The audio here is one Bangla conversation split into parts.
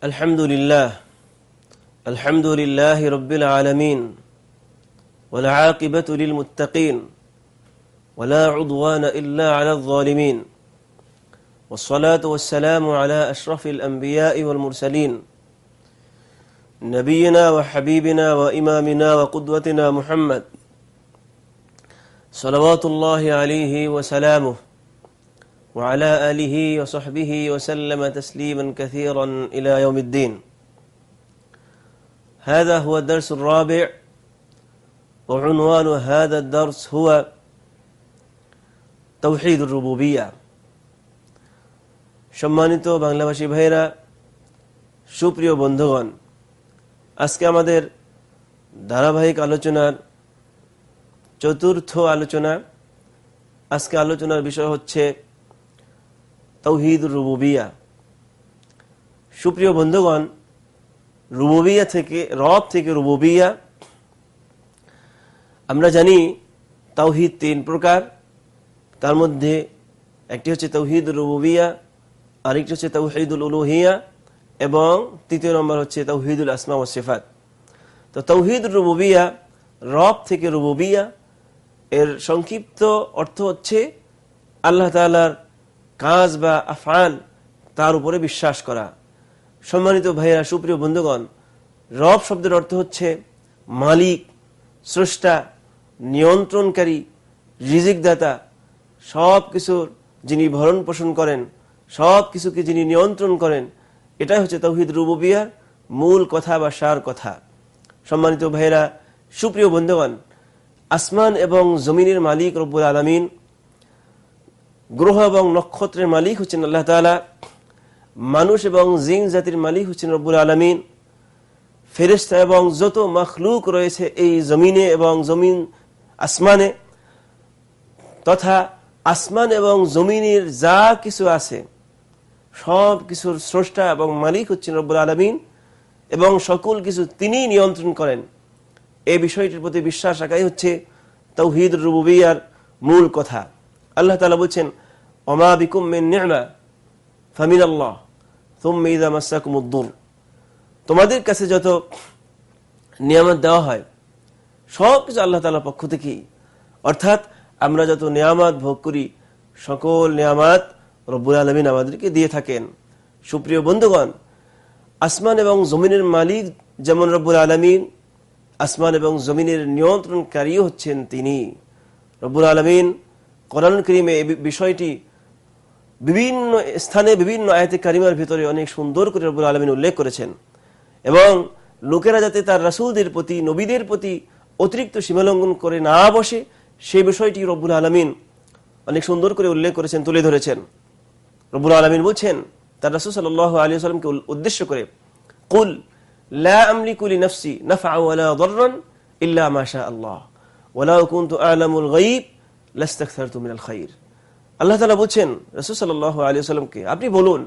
الحمد لله الحمد لله رب العالمين والعاقبة للمتقين ولا عضوان إلا على الظالمين والصلاة والسلام على أشرف الأنبياء والمرسلين نبينا وحبيبنا وإمامنا وقدوتنا محمد صلوات الله عليه وسلامه. وعلى آله وصحبه وسلم تسليما كثيرا إلى يوم الدين هذا هو الدرس الرابع وعنوان هذا الدرس هو توحيد الربوبية সম্মানিত বাংলাভাষী ভাইরা সুপ্রিয় বন্ধুগণ আজকে আমাদের ধারাবাহিক আলোচনার চতুর্থ আলোচনা আজকে আলোচনার বিষয় হচ্ছে তৌহিদ রুবুবিয়া। সুপ্রিয় বন্ধুগণ, রুবুবিয়া থেকে, রব থেকে রুবুবিয়া। আমরা জানি তৌহিদ তিন প্রকার। তার মধ্যে একটি হচ্ছে তৌহিদ রুবুবিয়া, আরেকটি হচ্ছে তৌহিদুল উলুহিয়া, এবং তৃতীয় নম্বর হচ্ছে তৌহিদুল আসমা ও সিফাত। তো তৌহিদ রুবুবিয়া, রব থেকে রুবুবিয়া, এর সংক্ষিপ্ত অর্থ হচ্ছে আল্লাহ তালার কাজ বা আফান তার উপরে বিশ্বাস করা। সম্মানিত ভাইয়া সুপ্রিয় বন্ধুগণ, রব শব্দের অর্থ হচ্ছে মালিক, স্রষ্টা, নিয়ন্ত্রণকারী, রিজিকদাতা। সব কিছুর যিনি ভরণ পোষণ করেন সব কিছুকে যিনি নিয়ন্ত্রণ করেন, এটাই হচ্ছে তৌহিদ রুবুবিয়ার মূল কথা বা সার কথা। সম্মানিত ভাইয়েরা, সুপ্রিয় বন্ধুগণ, আসমান এবং জমিনের মালিক রব্বুল আলমিন গ্রহ এবং নক্ষত্রের মালিক হচ্ছেন আল্লাহ তালা মানুষ এবং জিং জাতির মালিক হচ্ছেন রব্বুল আলমিন। ফেরিস্তা এবং যত মখলুক রয়েছে এই জমিনে এবং জমিন আসমানে, তথা আসমান এবং জমিনের যা কিছু আছে, সব কিছুর স্রষ্টা এবং মালিক হচ্ছেন রব্বুল আলমিন এবং সকল কিছু তিনি নিয়ন্ত্রণ করেন। এই বিষয়টির প্রতি বিশ্বাস রাখাই হচ্ছে তৌহিদ রুবুবিয়ার মূল কথা। আল্লাহ তালা বলছেন অমা বিকুম নেমা ফামিন আল্লাহ তুমিদা মাসাকুমুদ্দুর তোমাদের কাছে যত নিয়ামত দেওয়া হয়, সব কিছু আল্লাহ তালার পক্ষ থেকেই। অর্থাৎ আমরা যত নিয়ামত ভোগ করি, সকল নিয়ামত রব্বুল আলমিন আমাদেরকে দিয়ে থাকেন। সুপ্রিয় বন্ধুগণ, আসমান এবং জমিনের মালিক যেমন রব্বুল আলমিন, আসমান এবং জমিনের নিয়ন্ত্রণকারী হচ্ছেন তিনি। রব্বুল আলমিন কোরআন করিমে বিষয়টি বিভিন্ন স্থানে বিভিন্ন আয়তে কারিমার ভিতরে অনেক সুন্দর করে রব্বুল আলমিন উল্লেখ করেছেন। এবং লোকেরা যাতে তার রাসুলদের প্রতি, নবীদের প্রতি অতিরিক্ত সীমালঙ্ঘন করে না বসে, সেই বিষয়টি রব্বুল আলমিন অনেক সুন্দর করে উল্লেখ করেছেন, তুলে ধরেছেন। রব্বুল আলমিন বলছেন, তার রাসুল সাল আলী সাল্লামকে উদ্দেশ্য করে, কুল লা আমলিকু লিনাফসি নাফআ ওয়ালা দাররান ইল্লা মা শা আল্লাহ আল্লাহ তালা বলছেন, রাসূল সাল্লাল্লাহু আলাইহি ওয়াসাল্লামকে আপনি বলুন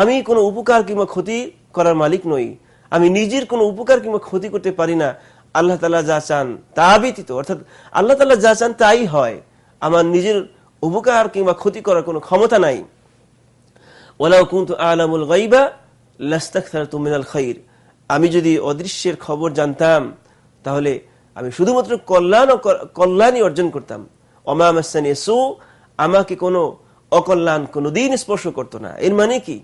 আমি কোনো উপকার কিংবা ক্ষতি করার মালিক নই। আমি নিজের কোনো উপকার কিংবা ক্ষতি করতে পারি না। আল্লাহ তালা যা চান তা ব্যতীত, অর্থাৎ আল্লাহ তালা যা চান তাই হয়। আমার নিজের উপকার কিংবা ক্ষতি করার কোনো ক্ষমতা নাই। ওলাও কুন্তু আলামুল গাইবা লাস্তাকথার তুমিনাল খাইর। আমি যদি অদৃশ্যের খবর জানতাম, তাহলে আমি শুধুমাত্র কল্যাণ কল্যাণই অর্জন করতাম। অমামাসানি সু, আমাকে কোনো অকল্যাণ, কোনো দিন স্পর্শ করতো না। এর মানে কি?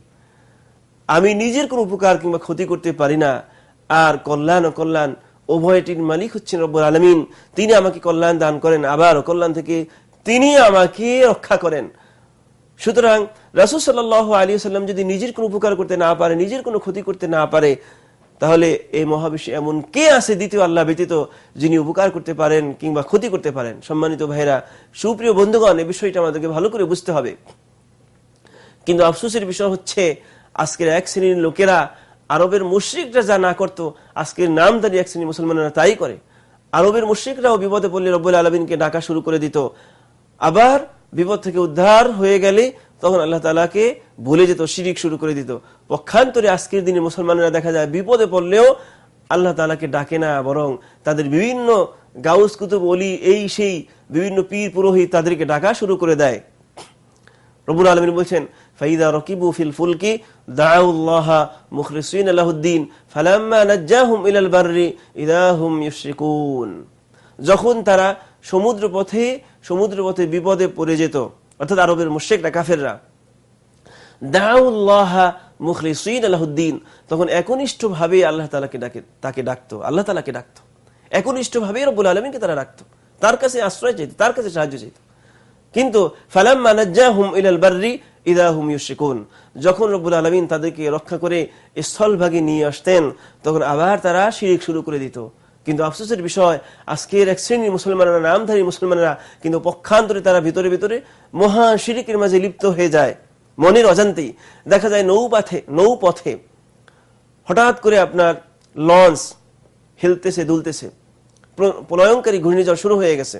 আমি নিজের কোনো উপকার কিংবা ক্ষতি করতে পারি না। আর কল্যাণ অকল্যাণ উভয়টির মালিক হচ্ছেন রব্বুল আলমিন। তিনি আমাকে কল্যাণ দান করেন, আবার অকল্যাণ থেকে তিনি আমাকে রক্ষা করেন। সুতরাং রাসুল সাল আলী সাল্লাম যদি নিজের কোনো উপকার করতে না পারে, নিজের কোনো ক্ষতি করতে না পারে তাহলে এই মহাবিশ্বে এমন কে আছে দ্বিতীয় আল্লাহ ব্যতীত যিনি উপকার করতে পারেন কিংবা ক্ষতি করতে পারেন? সম্মানিত ভাইরা সুপ্রিয় বন্ধুগণ এই বিষয়টা আমাদেরকে ভালো করে বুঝতে হবে। কিন্তু আফসোসের বিষয় হচ্ছে, আজকের এক শ্রেণির লোকেরা আরবের মুশ্রিকরা যা না করতো, আজকের নামদারি এক শ্রেণির মুসলমানেরা তাই করে। আরবের মুশ্রিকরাও বিপদে পড়লে রব্বুল আলমিনকে ডাকা শুরু করে দিত। আবার বিপদ থেকে উদ্ধার হয়ে গেলে তখন আল্লাহ তালাকে ভুলে যেত, শিরিক শুরু করে দিত। পক্ষান্তরে আজকের দিনে মুসলমানেরা দেখা যায়, বিপদে পড়লেও আল্লাহ তালাকে ডাকে না, বরং তাদের বিভিন্ন গাউস কুতুব অলি এই সেই বিভিন্ন পীর পুরোহিত তাদেরকে ডাকা শুরু করে দেয়। রবুল আলমিন বলছেন, ফাইদা রকিবু ফিল ফুলকি ইলাল বাররি যখন তারা সমুদ্র পথে সমুদ্র পথে বিপদে পড়ে যেত অর্থাৎ আরবের মুশেকরা কাফেররা। তাকে তারা ডাকতো। তার কাছে আশ্রয় চাইত, তার কাছে সাহায্য চাইত। কিন্তু যখন রব্বুল আলমিন তাদেরকে রক্ষা করে স্থলভাগে নিয়ে আসতেন, তখন আবার তারা শিরিক শুরু করে দিত। কিন্তু আফসোসের বিষয়, আজকের এক শ্রেণির মুসলমানেরা, নামধারী মুসলমানেরা কিন্তু পক্ষান্তরে তারা ভিতরে ভিতরে মহা শিরিকের মাঝে লিপ্ত হয়ে যায়। মনের অজান্তেই দেখা যায় নৌপথে নৌপথে হঠাৎ করে আপনার লঞ্চ হেলতেছে, দুলতেছে। প্রলয়ঙ্কারী ঘূর্ণিঝড় শুরু হয়ে গেছে।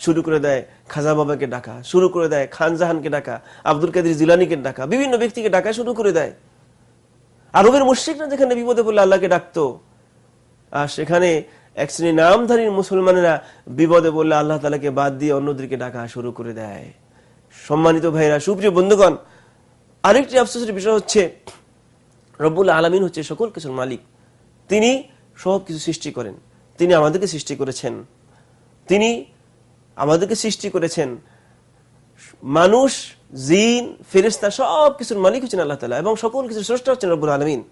শুরু করে দেয় খাজা বাবাকে ডাকা, শুরু করে দেয় খান জাহানকে ডাকা, আব্দুল কাদির জিলানিকে ডাকা, বিভিন্ন ব্যক্তিকে ডাকা শুরু করে দেয়। আরবের মুশ্রিকরা যেখানে বিপদে পড়লে আল্লাহকে ডাকতো আর সেখানে এক শ্রেণি নামধারী মুসলমানেরা বিপদে বললে আল্লাহ তালাকে বাদ দিয়ে অন্যদেরকে ডাকা শুরু করে দেয়। সম্মানিত ভাইরা সুপ্রিয় বন্ধুগণ, আরেকটি আফসোসের বিষয় হচ্ছে, রব্বুল আলমিন হচ্ছে সকল কিছুর মালিক। তিনি সব কিছু সৃষ্টি করেন। তিনি আমাদেরকে সৃষ্টি করেছেন। তিনি আমাদেরকে সৃষ্টি করেছেন। মানুষ, জিন ফেরিস্তা সব কিছুর মালিক হচ্ছেন আল্লাহ তালা এবং সকল কিছু শ্রেষ্ঠ হচ্ছেন রব্বুল আলমিন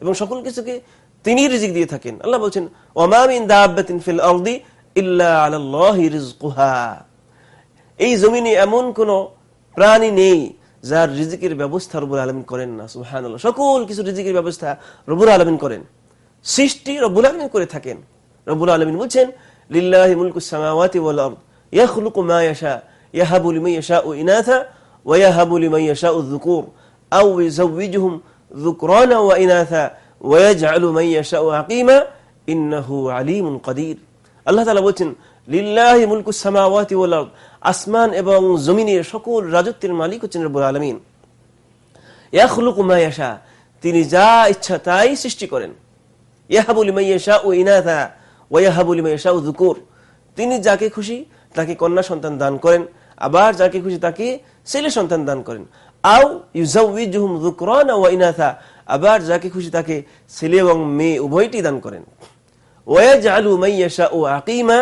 এবং সকল কিছুকে তিনি রিজিক দিয়ে থাকেন। আল্লাহ বলছেন ওমামিন দাবাতিন ফিল এই জমিনে এমন কোন প্রাণী নেই যার রিজিকের ব্যবস্থা রবুল আলমিন করেন না সুহান সকল কিছু রিজিকের ব্যবস্থা রবুল আলমিন করেন। সৃষ্টি রবুল আলমিন করে থাকেন। রবুল আলমিন বলছেন, লিল্লাহি ইনাথা মান আসমান এবং জমিনের সকল রাজত্বের মালিক হচ্ছেন রব্বুল আলামিন। তিনি যা ইচ্ছা তাই সৃষ্টি করেন। ইয়াশাউ ইনাথা ওয়া তিনি যাকে খুশি তাকে কন্যা সন্তান দান করেন, আবার যাকে খুশি তাকে ছেলে সন্তান দান করেন। আও ওয়া ইনাথা আবার যাকে খুশি তাকে ছেলে এবং মেয়ে উভয়টি দান করেন। ইয়াশাউ আকিমা,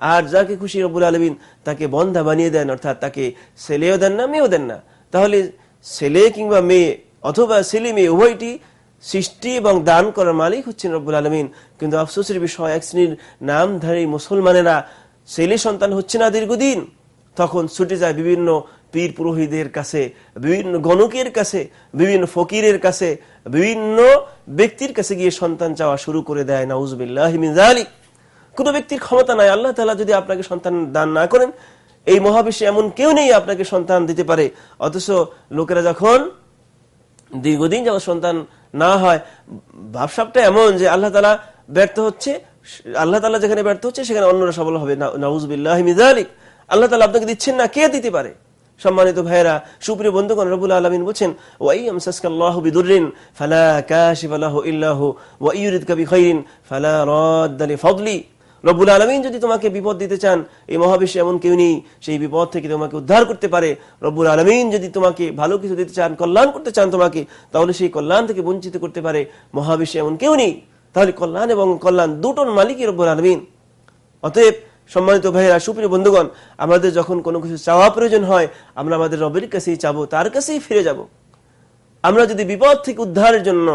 আর যাকে খুশি রব্বুল আলামিন তাকে বন্ধা বানিয়ে দেন, অর্থাৎ তাকে ছেলেও দেন না, মেয়েও দেন না। তাহলে ছেলে কিংবা মেয়ে অথবা ছেলে মেয়ে উভয়টি সৃষ্টি এবং দান করার মালিক হচ্ছেন রব্বুল আলমিন। কিন্তু আফসোসের বিষয়, এক শ্রেণির নামধারী মুসলমানেরা ছেলে সন্তান হচ্ছে না দীর্ঘদিন। তখন ছুটে যায় বিভিন্ন পীর পুরোহিতদের কাছে, বিভিন্ন গণকের কাছে, বিভিন্ন ফকিরের কাছে, বিভিন্ন ব্যক্তির কাছে গিয়ে সন্তান চাওয়া শুরু করে দেয়। নাউজবিল্লাহ কোন ব্যক্তির ক্ষমতা নাই। আল্লাহ তালা যদি আপনাকে সন্তান দান না করেন, এই মহাবিশ্বে এমন কেউ নেই আপনাকে সন্তান দিতে পারে। অথচ লোকেরা যখন দীর্ঘদিন যখন সন্তান না হয়, ভাবসাবটা এমন যে আল্লাহ তালা ব্যর্থ হচ্ছে, আল্লাহ তালা যেখানে ব্যর্থ হচ্ছে, সেখানে অন্যরা সবল হবে। নাউজবিল্লাহ মিজালিক আল্লাহ তালা আপনাকে দিচ্ছেন না, কে দিতে পারে? সম্মানিত ভাইরা সুপ্রিয় বন্ধুগণ রবুল আলমিন বলছেন বিদুররিন, ফালা আলমিন যদি তোমাকে বিপদ দিতে চান, এই মহাবিশ্বে এমন কেউ নেই, সেই বিপদ থেকে তোমাকে উদ্ধার করতে পারে। রব্বুল আলমিন যদি তোমাকে ভালো কিছু দিতে চান, কল্যাণ করতে চান তোমাকে, তাহলে সেই কল্যাণ থেকে বঞ্চিত করতে পারে। মহাবিশ্বে এমন কেউ নেই। তাহলে কল্যাণ এবং কল্যাণ দুটোর মালিকই রব্বুল আলমিন। অতএব সম্মানিত ভাইয়েরা, সুপ্রিয় বন্ধুগণ, আমাদের যখন কোনো কিছু চাওয়া প্রয়োজন হয়, আমরা আমাদের রবের কাছেই চাবো, তার কাছেই ফিরে যাব। আমরা যদি বিপদ থেকে উদ্ধারের জন্য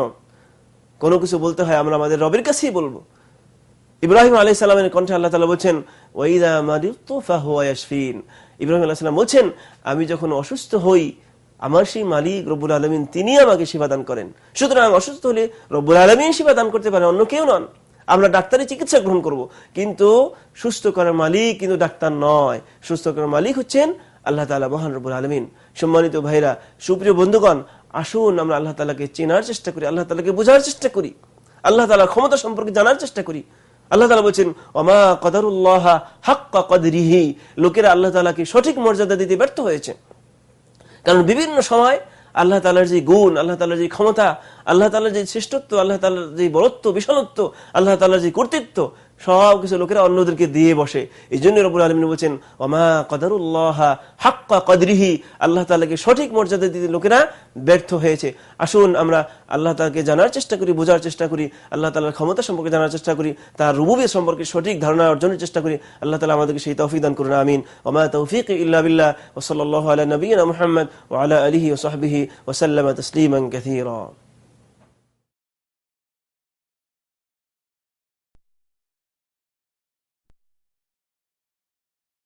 কোনো কিছু বলতে হয়, আমরা আমাদের রবের কাছেই বলব। ইব্রাহিম আলাই সালামের কণ্ঠে আল্লাহ তালা বলছেন, ওয়াইদা ইব্রাহিম আল্লাহ সাল্লাম বলছেন, আমি যখন অসুস্থ হই, আমার সেই মালিক রব্বুল আলমিন তিনি আমাকে সেবা দান করেন। সুতরাং অসুস্থ হলে রব্বুল আলমিন সেবা দান করতে পারে অন্য কেউ নন। আমরা ডাক্তারি চিকিৎসা গ্রহণ করব। কিন্তু সুস্থ করার মালিক কিন্তু ডাক্তার নয়। সুস্থ করার মালিক হচ্ছেন আল্লাহ তালা মহান রবুল আলমিন। সম্মানিত ভাইরা, সুপ্রিয় বন্ধুগণ, আসুন আমরা আল্লাহ তালাকে চেনার চেষ্টা করি, আল্লাহ তালাকে বোঝার চেষ্টা করি, আল্লাহ তালার ক্ষমতা সম্পর্কে জানার চেষ্টা করি। আল্লাহ তালা বলছেন অমা কদারুল্লাহ হাক্কা কদরিহি। লোকেরা আল্লাহ তালাকে সঠিক মর্যাদা দিতে ব্যর্থ হয়েছে। কারণ বিভিন্ন সময় আল্লাহ তালার যে গুণ, আল্লাহ তালার যে ক্ষমতা, আল্লাহ তালার যে শ্রেষ্ঠত্ব, আল্লাহ তালার যে বরত্ব বিশালত্ব, আল্লাহ তালার যে কর্তৃত্ব সব কিছু লোকেরা অন্যদেরকে দিয়ে বসে। এই জন্য রবুল আলমিন বলছেন, ওমা কদারুল্লাহ হাক্কা কদরিহি। আল্লাহ তালাকে সঠিক মর্যাদা দিতে লোকেরা ব্যর্থ হয়েছে। আসুন, আমরা আল্লাহ তালাকে জানার চেষ্টা করি, বোঝার চেষ্টা করি, আল্লাহ তালার ক্ষমতা সম্পর্কে জানার চেষ্টা করি, তার রুবুবিয়া সম্পর্কে সঠিক ধারণা অর্জনের চেষ্টা করি, আল্লাহ তালা আমাদেরকে সেই তৌফিক দান করুন, আমিন। ওমা তৌফিক ইল্লা বিল্লাহ ওসল্লাহ আলা নবীনা মোহাম্মদ ওয়ালা আলিহি ওসহবিহি ওসাল্লাম তসলিমান কাথীরা